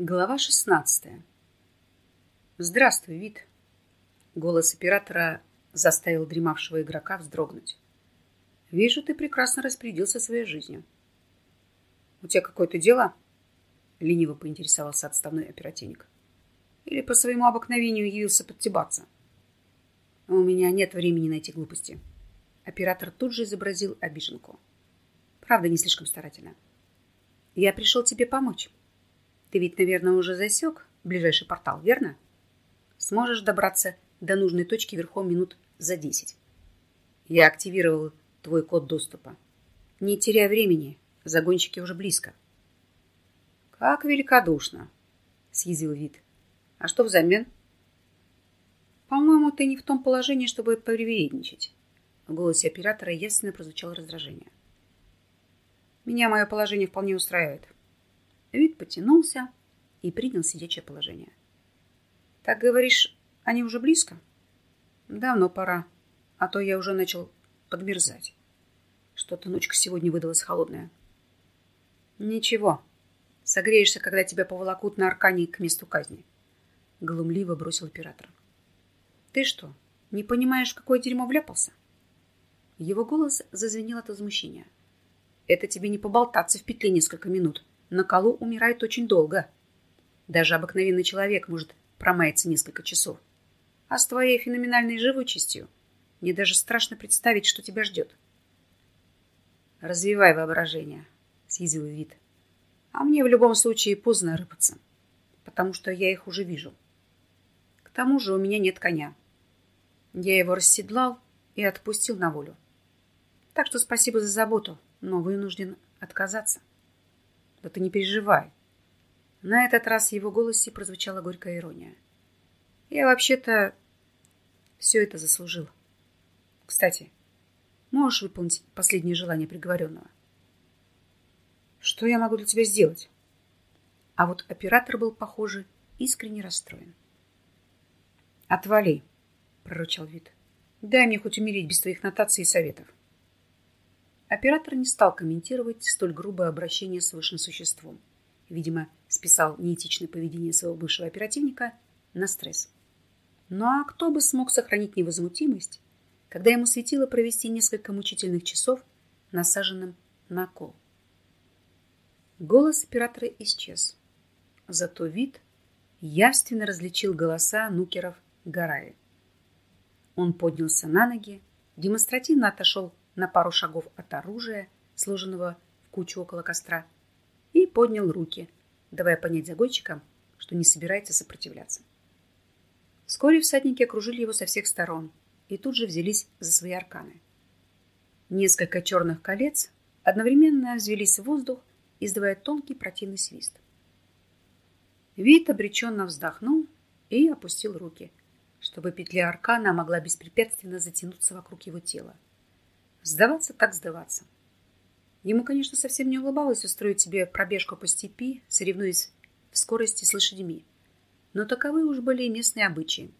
Глава 16. Здравствуй, вид. Голос оператора заставил дремавшего игрока вздрогнуть. Вижу, ты прекрасно распорядился своей жизнью. У тебя какое-то дело? Лениво поинтересовался отставной оперативник. Или по своему обыкновению явился подтебаться? У меня нет времени найти глупости. Оператор тут же изобразил обиженку. Правда, не слишком старательно. Я пришел тебе помочь. Ты ведь, наверное, уже засек ближайший портал, верно? Сможешь добраться до нужной точки верхом минут за десять. Я активировал твой код доступа. Не теряй времени, загонщики уже близко. Как великодушно, съязвил вид. А что взамен? По-моему, ты не в том положении, чтобы привередничать. В голосе оператора ясно прозвучало раздражение. Меня мое положение вполне устраивает. Вид потянулся и принял сидячее положение. «Так говоришь, они уже близко?» «Давно пора, а то я уже начал подмерзать. Что-то ночка сегодня выдалась холодная». «Ничего, согреешься, когда тебя поволокут на аркане к месту казни», — глумливо бросил оператор. «Ты что, не понимаешь, какое дерьмо вляпался?» Его голос зазвенел от возмущения. «Это тебе не поболтаться в петле несколько минут, на колу умирает очень долго. Даже обыкновенный человек может промаяться несколько часов. А с твоей феноменальной живучестью мне даже страшно представить, что тебя ждет. Развивай воображение, съязвил вид. А мне в любом случае поздно рыпаться, потому что я их уже вижу. К тому же у меня нет коня. Я его расседлал и отпустил на волю. Так что спасибо за заботу, но вынужден отказаться. Да ты не переживай. На этот раз в его голосе прозвучала горькая ирония. Я вообще-то все это заслужил. Кстати, можешь выполнить последнее желание приговоренного? Что я могу для тебя сделать? А вот оператор был, похоже, искренне расстроен. «Отвали!» — прорычал вид. «Дай мне хоть умереть без твоих нотаций и советов». Оператор не стал комментировать столь грубое обращение с высшим существом. Видимо, списал неэтичное поведение своего бывшего оперативника на стресс. Ну а кто бы смог сохранить невозмутимость, когда ему светило провести несколько мучительных часов насаженным на кол? Голос оператора исчез. Зато вид явственно различил голоса нукеров Гараи. Он поднялся на ноги, демонстративно отошел на пару шагов от оружия, сложенного в кучу около костра, и поднял руки, давая понять загонщикам, что не собирается сопротивляться. Вскоре всадники окружили его со всех сторон и тут же взялись за свои арканы. Несколько черных колец одновременно взвелись в воздух, издавая тонкий противный свист. Вид обреченно вздохнул и опустил руки, чтобы петля аркана могла беспрепятственно затянуться вокруг его тела. Сдаваться так сдаваться. Ему, конечно, совсем не улыбалось устроить себе пробежку по степи, соревнуясь в скорости с лошадьми. Но таковы уж были местные обычаи.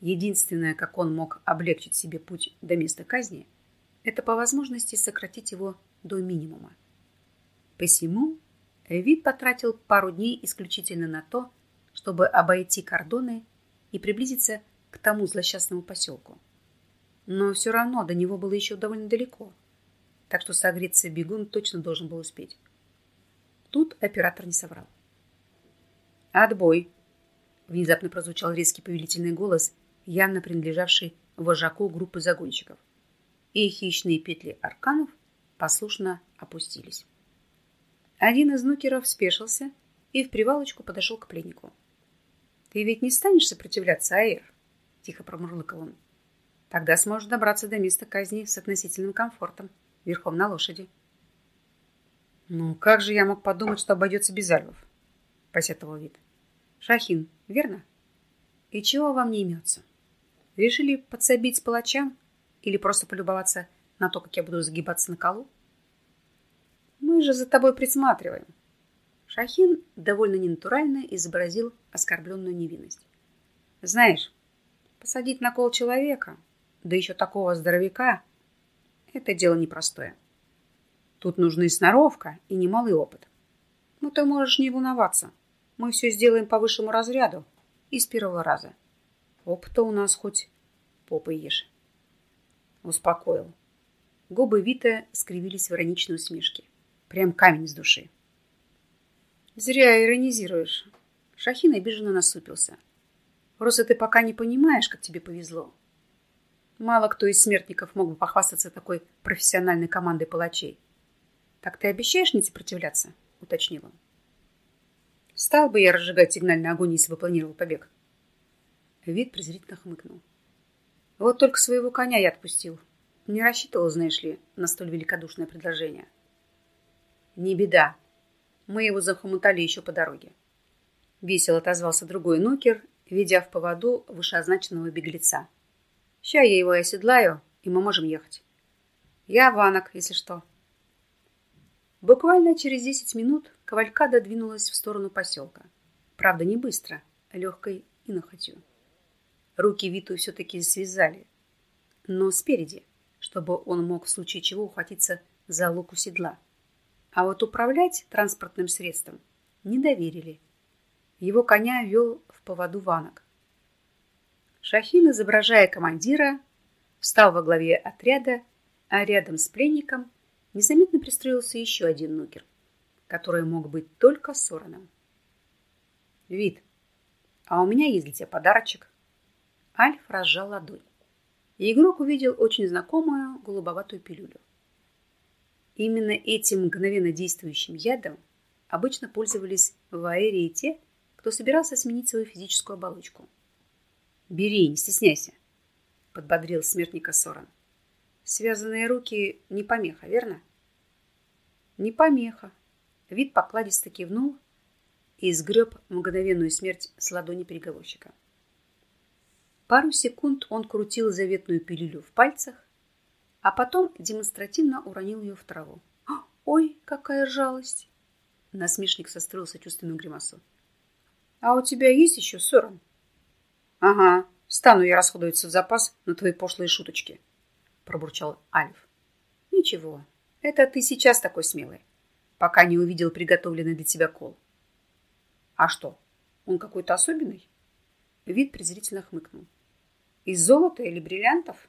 Единственное, как он мог облегчить себе путь до места казни, это по возможности сократить его до минимума. Посему Вид потратил пару дней исключительно на то, чтобы обойти кордоны и приблизиться к тому злосчастному поселку. Но все равно до него было еще довольно далеко. Так что согреться бегун точно должен был успеть. Тут оператор не соврал. «Отбой!» Внезапно прозвучал резкий повелительный голос, явно принадлежавший вожаку группы загонщиков. И хищные петли арканов послушно опустились. Один из нукеров спешился и в привалочку подошел к пленнику. «Ты ведь не станешь сопротивляться, Аэр?» — тихо промурлыкал он. Тогда сможешь добраться до места казни с относительным комфортом, верхом на лошади. «Ну, как же я мог подумать, что обойдется без альвов?» — посетовал вид. «Шахин, верно? И чего вам не имется? Решили подсобить палачам или просто полюбоваться на то, как я буду загибаться на колу? Мы же за тобой присматриваем». Шахин довольно ненатурально изобразил оскорбленную невинность. «Знаешь, посадить на кол человека да еще такого здоровяка, это дело непростое. Тут нужна и сноровка, и немалый опыт. Но ты можешь не волноваться. мы все сделаем по высшему разряду и с первого раза. Опыта у нас хоть попой ешь. Успокоил. Губы Вита скривились в ироничной усмешке. Прям камень с души. Зря иронизируешь. Шахин обиженно насупился. Просто ты пока не понимаешь, как тебе повезло. Мало кто из смертников мог бы похвастаться такой профессиональной командой палачей. Так ты обещаешь не сопротивляться? Уточнил он. Стал бы я разжигать сигнальный огонь, если бы планировал побег. Вид презрительно хмыкнул. Вот только своего коня я отпустил. Не рассчитывал, знаешь ли, на столь великодушное предложение. Не беда. Мы его захомутали еще по дороге. Весело отозвался другой нукер, ведя в поводу вышеозначенного беглеца. Ща я его оседлаю, и мы можем ехать. Я Ванок, если что. Буквально через десять минут кавалькада двинулась в сторону поселка. Правда, не быстро, а легкой и нахотью. Руки Виту все-таки связали, но спереди, чтобы он мог в случае чего ухватиться за луку седла. А вот управлять транспортным средством не доверили. Его коня вел в поводу Ванок. Шахин, изображая командира, встал во главе отряда, а рядом с пленником незаметно пристроился еще один нукер, который мог быть только Сораном. «Вид, а у меня есть для тебя подарочек». Альф разжал ладонь, и игрок увидел очень знакомую голубоватую пилюлю. Именно этим мгновенно действующим ядом обычно пользовались в аэрии те, кто собирался сменить свою физическую оболочку. «Бери, не стесняйся», — подбодрил смертника Соран. «Связанные руки не помеха, верно?» «Не помеха». Вид покладисто кивнул и сгреб мгновенную смерть с ладони переговорщика. Пару секунд он крутил заветную пилюлю в пальцах, а потом демонстративно уронил ее в траву. «Ой, какая жалость!» Насмешник состроил сочувственную гримасу. «А у тебя есть еще сорон?» «Ага, стану я расходоваться в запас на твои пошлые шуточки», — пробурчал Альф. «Ничего, это ты сейчас такой смелый, пока не увидел приготовленный для тебя кол». «А что, он какой-то особенный?» Вид презрительно хмыкнул. «Из золота или бриллиантов?»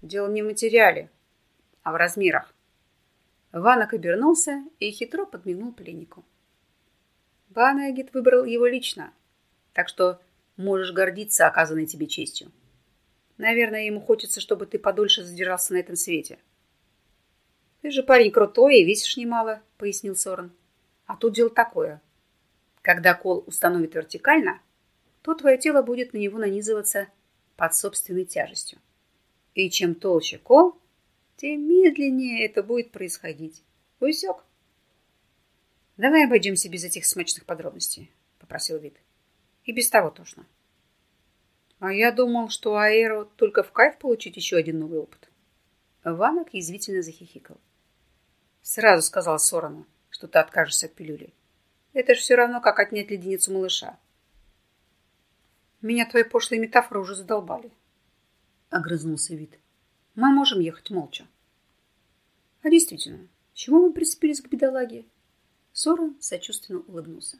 «Дело не в материале, а в размерах». Ванок обернулся и хитро подмигнул пленнику. Банагит выбрал его лично, так что можешь гордиться оказанной тебе честью. Наверное, ему хочется, чтобы ты подольше задержался на этом свете. Ты же парень крутой и весишь немало, пояснил Сорен. А тут дело такое. Когда кол установит вертикально, то твое тело будет на него нанизываться под собственной тяжестью. И чем толще кол, тем медленнее это будет происходить. Усек? Давай обойдемся без этих смачных подробностей, попросил Вит. И без того тошно. А я думал, что Аэро только в кайф получить еще один новый опыт. Ванок язвительно захихикал. Сразу сказал Сорану, что ты откажешься от пилюли. Это же все равно, как отнять леденицу малыша. Меня твои пошлые метафоры уже задолбали. Огрызнулся вид. Мы можем ехать молча. А действительно, чего мы прицепились к бедолаге? Соран сочувственно улыбнулся.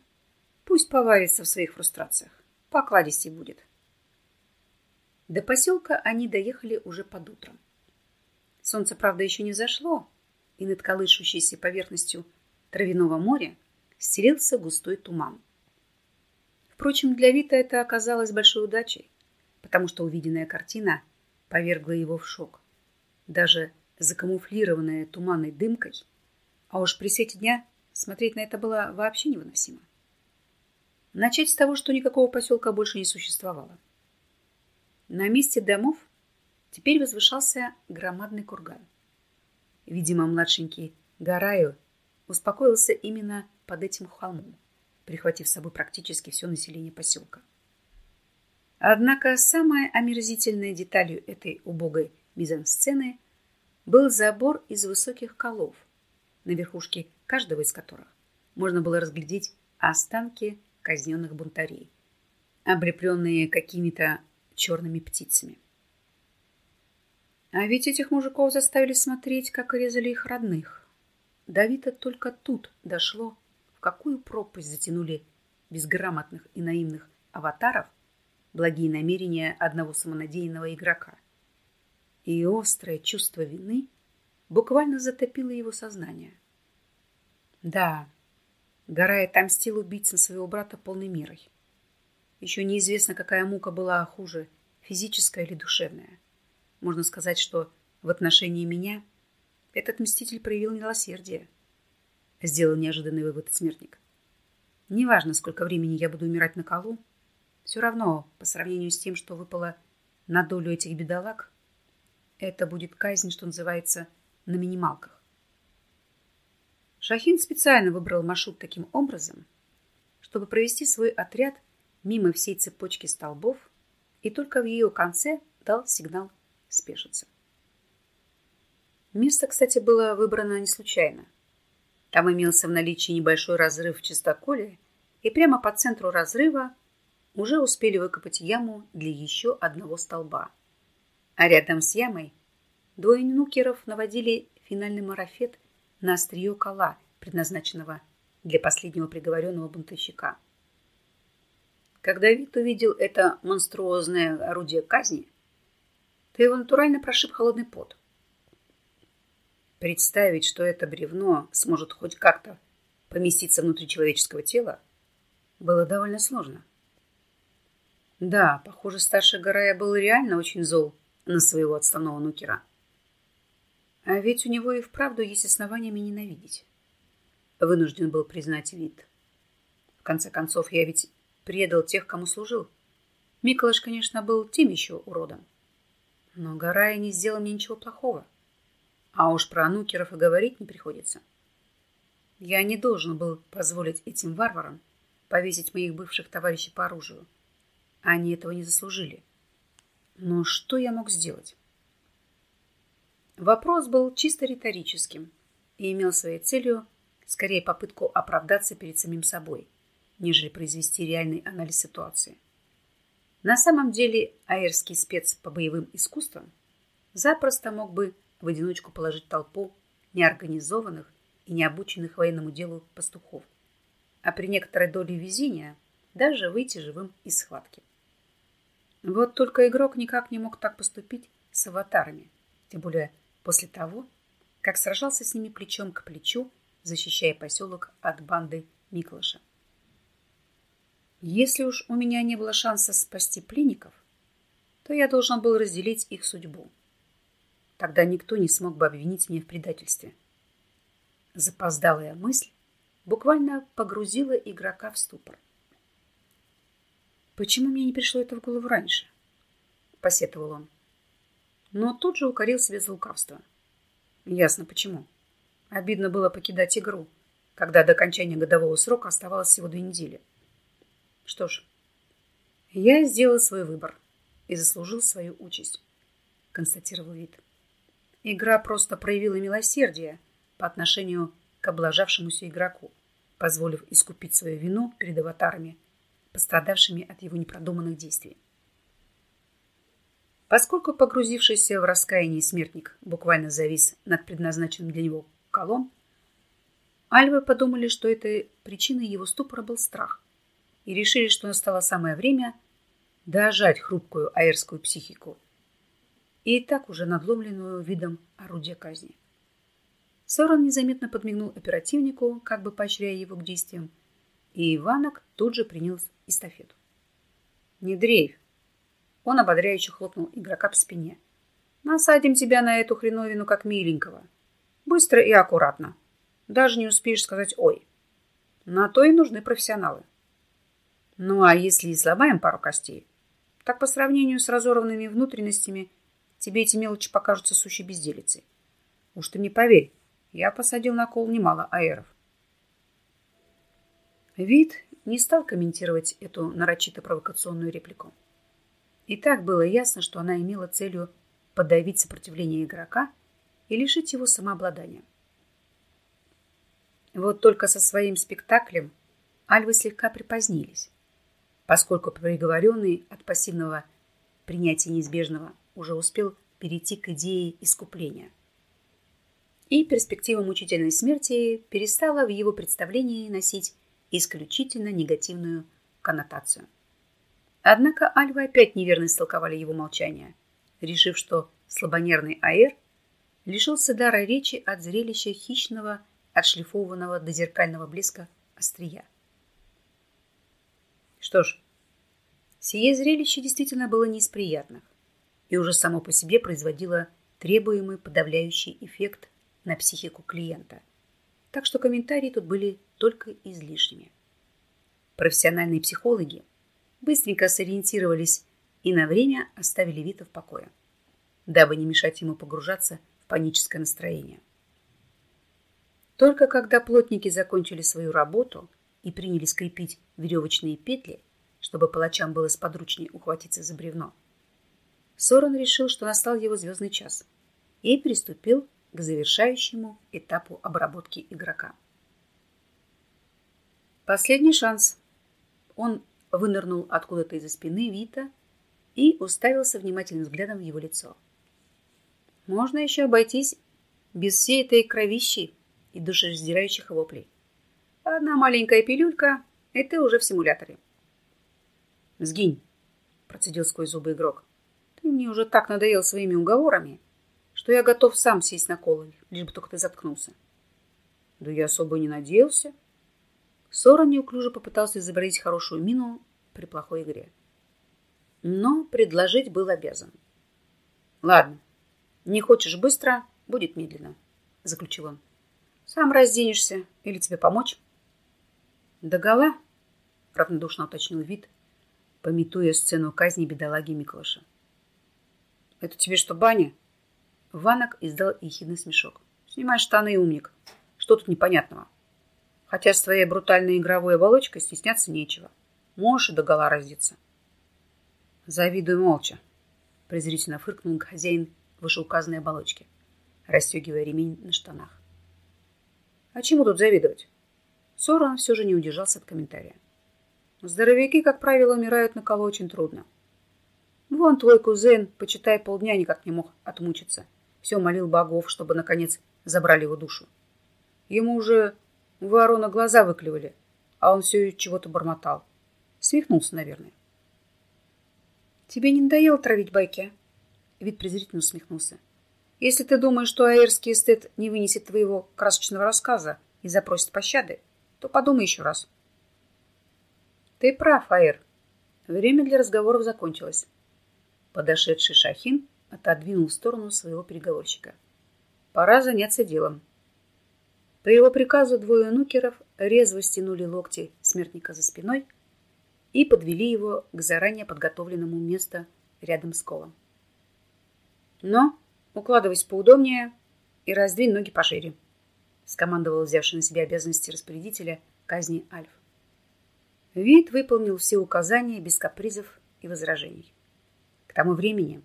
Пусть поварится в своих фрустрациях. Покладистей будет. До поселка они доехали уже под утром. Солнце, правда, еще не зашло, и над колышущейся поверхностью травяного моря стелился густой туман. Впрочем, для Вита это оказалось большой удачей, потому что увиденная картина повергла его в шок. Даже закамуфлированная туманной дымкой, а уж при свете дня смотреть на это было вообще невыносимо. Начать с того, что никакого поселка больше не существовало. На месте домов теперь возвышался громадный курган. Видимо, младшенький Гараю успокоился именно под этим холмом, прихватив с собой практически все население поселка. Однако самой омерзительной деталью этой убогой мизансцены был забор из высоких колов, на верхушке каждого из которых можно было разглядеть останки казненных бунтарей, облепленные какими-то черными птицами. А ведь этих мужиков заставили смотреть, как резали их родных. Давида только тут дошло, в какую пропасть затянули безграмотных и наивных аватаров благие намерения одного самонадеянного игрока. И острое чувство вины буквально затопило его сознание. Да, Гарай отомстил убийцам своего брата полной мерой. Еще неизвестно, какая мука была хуже, физическая или душевная. Можно сказать, что в отношении меня этот мститель проявил милосердие. Сделал неожиданный вывод смертник. Неважно, сколько времени я буду умирать на колу, все равно, по сравнению с тем, что выпало на долю этих бедолаг, это будет казнь, что называется, на минималках. Шахин специально выбрал маршрут таким образом, чтобы провести свой отряд мимо всей цепочки столбов и только в ее конце дал сигнал спешиться. Место, кстати, было выбрано не случайно. Там имелся в наличии небольшой разрыв в чистоколе, и прямо по центру разрыва уже успели выкопать яму для еще одного столба. А рядом с ямой двое нукеров наводили финальный марафет на острие кола, предназначенного для последнего приговоренного бунтовщика. Когда Вит увидел это монструозное орудие казни, то его натурально прошиб холодный пот. Представить, что это бревно сможет хоть как-то поместиться внутри человеческого тела, было довольно сложно. Да, похоже, старший Гарая был реально очень зол на своего отставного нукера. А ведь у него и вправду есть основания меня ненавидеть. Вынужден был признать вид. В конце концов, я ведь предал тех, кому служил. Миколаш, конечно, был тем еще уродом. Но Гарая не сделал мне ничего плохого. А уж про нукеров и говорить не приходится. Я не должен был позволить этим варварам повесить моих бывших товарищей по оружию. Они этого не заслужили. Но что я мог сделать? Вопрос был чисто риторическим и имел своей целью скорее попытку оправдаться перед самим собой, нежели произвести реальный анализ ситуации. На самом деле аэрский спец по боевым искусствам запросто мог бы в одиночку положить толпу неорганизованных и необученных военному делу пастухов, а при некоторой доле везения даже выйти живым из схватки. Вот только игрок никак не мог так поступить с аватарами, тем более после того, как сражался с ними плечом к плечу, защищая поселок от банды Миклаша. Если уж у меня не было шанса спасти пленников, то я должен был разделить их судьбу. Тогда никто не смог бы обвинить меня в предательстве. Запоздалая мысль буквально погрузила игрока в ступор. Почему мне не пришло это в голову раньше? Посетовал он. Но тут же укорил себя за лукавство. Ясно почему. Обидно было покидать игру, когда до окончания годового срока оставалось всего две недели. Что ж, я сделал свой выбор и заслужил свою участь, констатировал Вид. Игра просто проявила милосердие по отношению к облажавшемуся игроку, позволив искупить свою вину перед аватарами – пострадавшими от его непродуманных действий. Поскольку погрузившийся в раскаяние смертник буквально завис над предназначенным для него колом, Альвы подумали, что этой причиной его ступора был страх, и решили, что настало самое время дожать хрупкую аэрскую психику и так уже надломленную видом орудия казни. Сорон незаметно подмигнул оперативнику, как бы поощряя его к действиям, и Иванок тут же принял эстафету. «Не дрейф!» Он ободряюще хлопнул игрока по спине. «Насадим тебя на эту хреновину, как миленького. Быстро и аккуратно. Даже не успеешь сказать «ой». На то и нужны профессионалы. Ну, а если и сломаем пару костей, так по сравнению с разорванными внутренностями тебе эти мелочи покажутся сущей безделицей. Уж ты мне поверь, я посадил на кол немало аэров. Вид не стал комментировать эту нарочито провокационную реплику. И так было ясно, что она имела целью подавить сопротивление игрока и лишить его самообладания. Вот только со своим спектаклем альвы слегка припозднились, поскольку приговоренный от пассивного принятия неизбежного уже успел перейти к идее искупления. И перспектива мучительной смерти перестала в его представлении носить исключительно негативную коннотацию. Однако альвы опять неверно истолковали его молчание, решив, что слабонервный Аэр лишился дара речи от зрелища хищного, отшлифованного до зеркального блеска острия. Что ж, сие зрелище действительно было не из приятных и уже само по себе производило требуемый подавляющий эффект на психику клиента. Так что комментарии тут были только излишними. Профессиональные психологи быстренько сориентировались и на время оставили Вита в покое, дабы не мешать ему погружаться в паническое настроение. Только когда плотники закончили свою работу и принялись крепить веревочные петли, чтобы палачам было сподручнее ухватиться за бревно, Сорон решил, что настал его звездный час и приступил к завершающему этапу обработки игрока. Последний шанс. Он вынырнул откуда-то из-за спины Вита и уставился внимательным взглядом в его лицо. Можно еще обойтись без всей этой кровищи и душераздирающих воплей. Одна маленькая пилюлька, и ты уже в симуляторе. «Сгинь!» – процедил сквозь зубы игрок. «Ты мне уже так надоел своими уговорами, что я готов сам сесть на колы, лишь бы только ты заткнулся». «Да я особо не надеялся», Сорон неуклюже попытался изобразить хорошую мину при плохой игре. Но предложить был обязан. «Ладно, не хочешь быстро, будет медленно», — заключил он. «Сам разденешься или тебе помочь?» «Догола?» — равнодушно уточнил вид, пометуя сцену казни бедолаги Миклыша. «Это тебе что, баня?» Ванок издал ехидный смешок. «Снимай штаны, умник. Что тут непонятного?» Хотя с твоей брутальной игровой оболочкой стесняться нечего. Можешь и догола раздеться. Завидую молча. Презрительно фыркнул хозяин вышеуказанной оболочки, расстегивая ремень на штанах. А чему тут завидовать? Сорон все же не удержался от комментария. Здоровяки, как правило, умирают на коло очень трудно. Вон твой кузен, почитай, полдня никак не мог отмучиться. Все молил богов, чтобы, наконец, забрали его душу. Ему уже Ворона глаза выклевали, а он все чего-то бормотал. Смехнулся, наверное. «Тебе не надоело травить байки?» Вид презрительно усмехнулся. «Если ты думаешь, что аэрский эстет не вынесет твоего красочного рассказа и запросит пощады, то подумай еще раз». «Ты прав, Аэр. Время для разговоров закончилось». Подошедший Шахин отодвинул в сторону своего переговорщика. «Пора заняться делом». По его приказу двое нукеров резво стянули локти смертника за спиной и подвели его к заранее подготовленному месту рядом с колом. Но, укладывайся поудобнее и раздвинь ноги пошире, скомандовал взявший на себя обязанности распорядителя казни Альф. Вид выполнил все указания без капризов и возражений. К тому времени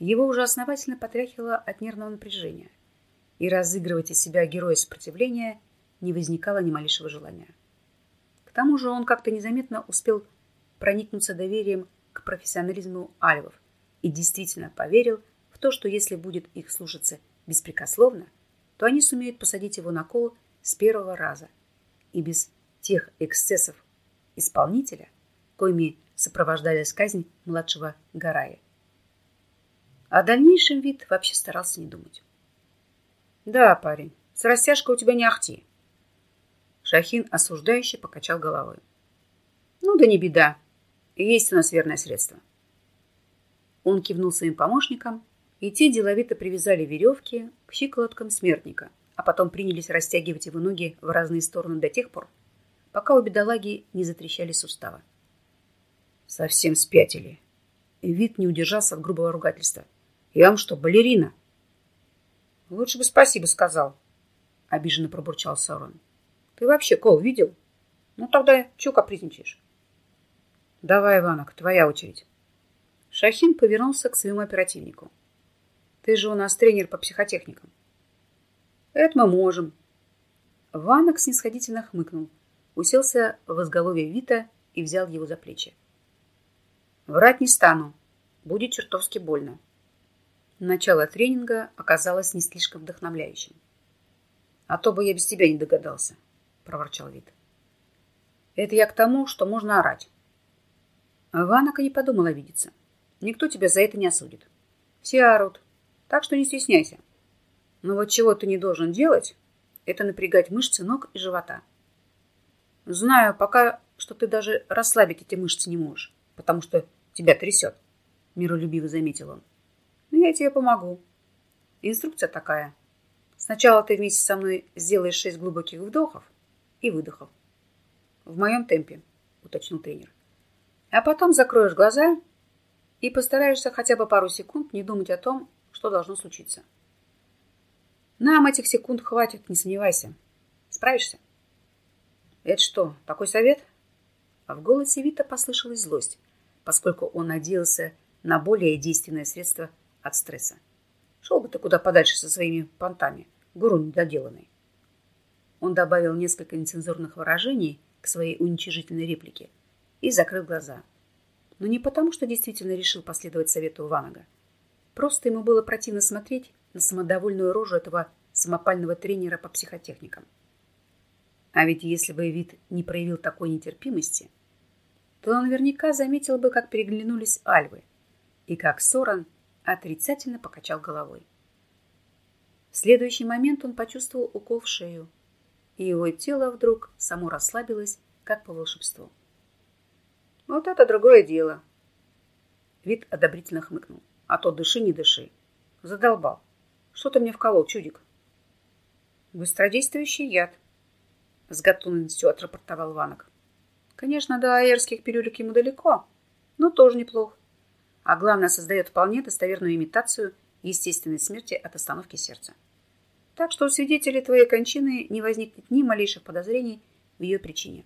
его уже основательно потряхивало от нервного напряжения – и разыгрывать из себя героя сопротивления не возникало ни малейшего желания. К тому же он как-то незаметно успел проникнуться доверием к профессионализму альвов и действительно поверил в то, что если будет их слушаться беспрекословно, то они сумеют посадить его на кол с первого раза и без тех эксцессов исполнителя, коими сопровождались казнь младшего Гарая. О дальнейшем вид вообще старался не думать. Да, парень, с растяжкой у тебя не ахти. Шахин осуждающе покачал головой. Ну да не беда. Есть у нас верное средство. Он кивнул своим помощникам, и те деловито привязали веревки к щиколоткам смертника, а потом принялись растягивать его ноги в разные стороны до тех пор, пока у бедолаги не затрещали суставы. Совсем спятили. Вид не удержался от грубого ругательства. Я вам что, балерина? Лучше бы спасибо сказал, обиженно пробурчал Саурон. Ты вообще кол видел? Ну тогда чего капризничаешь? Давай, Иванок, твоя очередь. Шахин повернулся к своему оперативнику. Ты же у нас тренер по психотехникам. Это мы можем. Ванок снисходительно хмыкнул, уселся в изголовье Вита и взял его за плечи. Врать не стану. Будет чертовски больно. Начало тренинга оказалось не слишком вдохновляющим. «А то бы я без тебя не догадался», — проворчал Вит. Это я к тому, что можно орать. Ванака не подумала видеться. Никто тебя за это не осудит. Все орут, так что не стесняйся. Но вот чего ты не должен делать, это напрягать мышцы ног и живота. Знаю пока, что ты даже расслабить эти мышцы не можешь, потому что тебя трясет, миролюбиво заметил он. Но я тебе помогу. Инструкция такая. Сначала ты вместе со мной сделаешь шесть глубоких вдохов и выдохов. В моем темпе, уточнил тренер. А потом закроешь глаза и постараешься хотя бы пару секунд не думать о том, что должно случиться. Нам этих секунд хватит, не сомневайся. Справишься? Это что, такой совет? А в голосе Вита послышалась злость, поскольку он надеялся на более действенное средство от стресса. Шел бы ты куда подальше со своими понтами, гуру недоделанный. Он добавил несколько нецензурных выражений к своей уничижительной реплике – и закрыл глаза. Но не потому, что действительно решил последовать совету Ванага. Просто ему было противно смотреть на самодовольную рожу этого самопального тренера по психотехникам. А ведь если бы вид не проявил такой нетерпимости, то он наверняка заметил бы, как переглянулись альвы и как Соран отрицательно покачал головой. В следующий момент он почувствовал укол в шею, и его тело вдруг само расслабилось, как по волшебству. Вот это другое дело. Вид одобрительно хмыкнул. А то дыши, не дыши. Задолбал. Что ты мне вколол, чудик? Быстродействующий яд. С готовностью отрапортовал Ванок. Конечно, до аэрских пилюлек ему далеко, но тоже неплохо. А главное, создает вполне достоверную имитацию естественной смерти от остановки сердца. Так что у свидетелей твоей кончины не возникнет ни малейших подозрений в ее причине.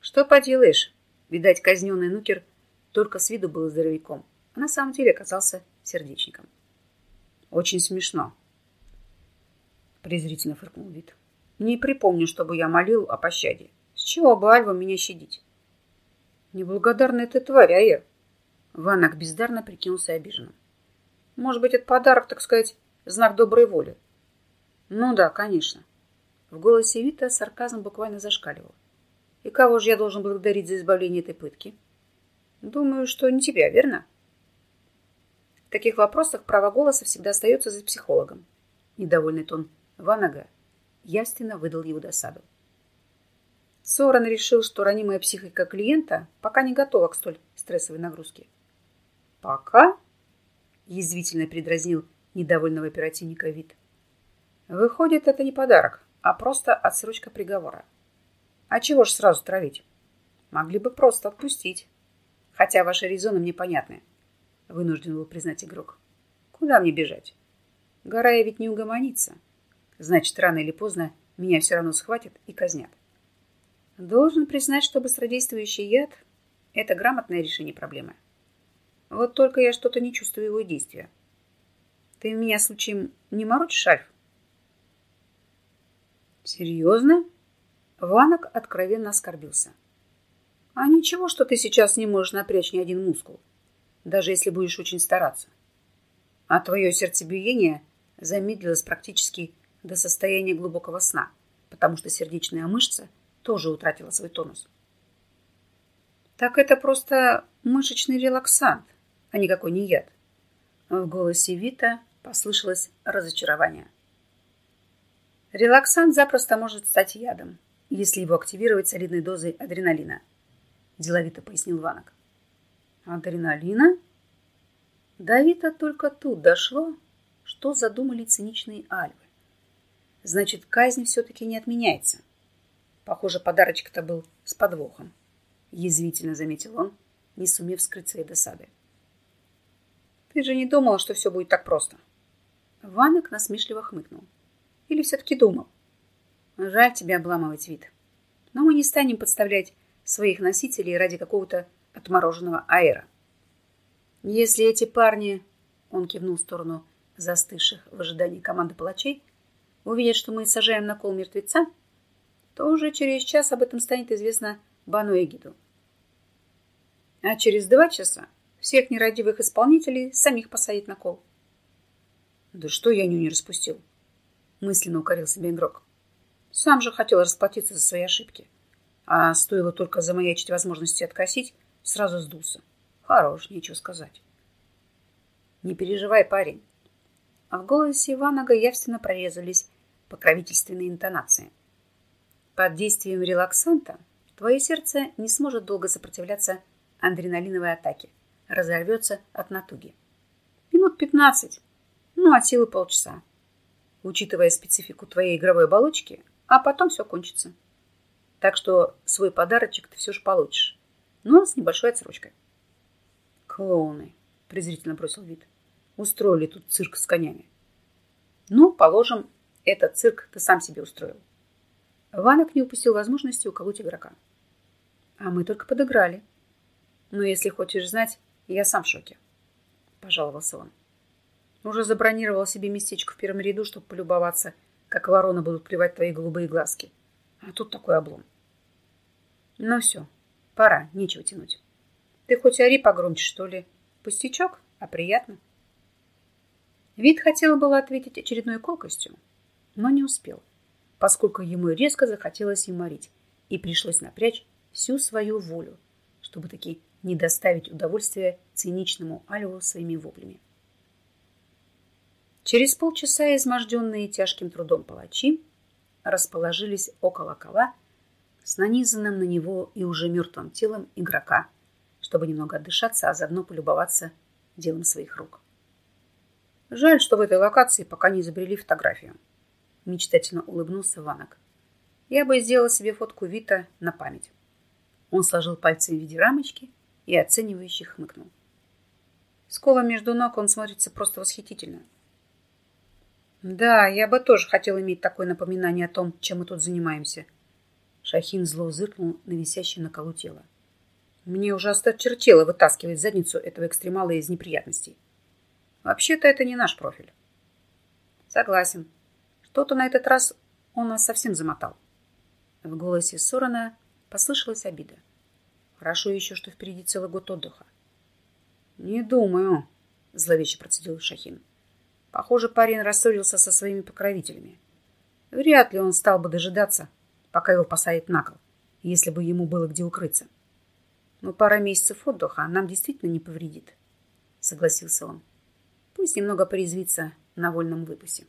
Что поделаешь, Видать, казненный нукер только с виду был здоровяком, а на самом деле оказался сердечником. Очень смешно. Презрительно фыркнул вид. Не припомню, чтобы я молил о пощаде. С чего бы Альва меня щадить? Неблагодарная ты тварь, Аэр. Ванак бездарно прикинулся обиженным. Может быть, это подарок, так сказать, знак доброй воли? Ну да, конечно. В голосе Вита сарказм буквально зашкаливал. И кого же я должен благодарить за избавление этой пытки? Думаю, что не тебя, верно? В таких вопросах право голоса всегда остается за психологом. Недовольный тон Ванага явственно выдал его досаду. Соран решил, что ранимая психика клиента пока не готова к столь стрессовой нагрузке. «Пока?» – язвительно предразнил недовольного оперативника вид. «Выходит, это не подарок, а просто отсрочка приговора. А чего ж сразу травить? Могли бы просто отпустить. Хотя ваши резоны мне понятны. Вынужден был признать игрок. Куда мне бежать? Гарая ведь не угомонится. Значит, рано или поздно меня все равно схватят и казнят. Должен признать, что быстродействующий яд – это грамотное решение проблемы. Вот только я что-то не чувствую его действия. Ты меня случаем не морочишь, Альф? Серьезно? Ванок откровенно оскорбился. А ничего, что ты сейчас не можешь напрячь ни один мускул, даже если будешь очень стараться. А твое сердцебиение замедлилось практически до состояния глубокого сна, потому что сердечная мышца тоже утратила свой тонус. Так это просто мышечный релаксант, а никакой не яд. В голосе Вита послышалось разочарование. Релаксант запросто может стать ядом, если его активировать солидной дозой адреналина, деловито пояснил Ванок. Адреналина? До Вита только тут дошло, что задумали циничные альвы. Значит, казнь все-таки не отменяется. Похоже, подарочек-то был с подвохом. Язвительно заметил он, не сумев скрыть своей досады. Ты же не думал, что все будет так просто? Ванок насмешливо хмыкнул. Или все-таки думал? Жаль тебя обламывать вид. Но мы не станем подставлять своих носителей ради какого-то отмороженного аэра. Если эти парни, он кивнул в сторону застывших в ожидании команды палачей, увидят, что мы сажаем на кол мертвеца, то уже через час об этом станет известно Бану Эгиду. А через два часа всех нерадивых исполнителей самих посадить на кол. Да что я ню не распустил? Мысленно укорил себя игрок. Сам же хотел расплатиться за свои ошибки. А стоило только замаячить возможности откосить, сразу сдулся. Хорош, нечего сказать. Не переживай, парень. А в голосе Иванага явственно прорезались покровительственные интонации. Под действием релаксанта твое сердце не сможет долго сопротивляться адреналиновой атаке, разорвется от натуги. Минут пятнадцать, ну, от силы полчаса, учитывая специфику твоей игровой оболочки, а потом все кончится. Так что свой подарочек ты все же получишь, но с небольшой отсрочкой. Клоуны, презрительно бросил вид. Устроили тут цирк с конями. Ну, положим, этот цирк ты сам себе устроил. Ванок не упустил возможности уколоть игрока. А мы только подыграли. Но если хочешь знать, я сам в шоке. Пожаловался он. Уже забронировал себе местечко в первом ряду, чтобы полюбоваться, как вороны будут плевать твои голубые глазки. А тут такой облом. Ну все, пора, нечего тянуть. Ты хоть ори погромче, что ли? Пустячок, а приятно. Вид хотел было ответить очередной колкостью, но не успел, поскольку ему резко захотелось юморить, и пришлось напрячь всю свою волю, чтобы таки не доставить удовольствия циничному Альву своими воплями. Через полчаса изможденные тяжким трудом палачи расположились около кола с нанизанным на него и уже мертвым телом игрока, чтобы немного отдышаться, а заодно полюбоваться делом своих рук. Жаль, что в этой локации пока не изобрели фотографию. Мечтательно улыбнулся Ванок. Я бы сделал себе фотку Вита на память. Он сложил пальцы в виде рамочки и оценивающе хмыкнул. Скола между ног он смотрится просто восхитительно. Да, я бы тоже хотел иметь такое напоминание о том, чем мы тут занимаемся. Шахин зло зыркнул на висящее на колу тело. Мне уже осточертело вытаскивать задницу этого экстремала из неприятностей. Вообще-то это не наш профиль. Согласен. Что-то на этот раз он нас совсем замотал. В голосе Сорона послышалась обида. Хорошо еще, что впереди целый год отдыха. Не думаю, зловеще процедил Шахин. Похоже, парень рассорился со своими покровителями. Вряд ли он стал бы дожидаться, пока его посадят на кол, если бы ему было где укрыться. Но пара месяцев отдыха нам действительно не повредит, согласился он. Пусть немного порезвится на вольном выпасе.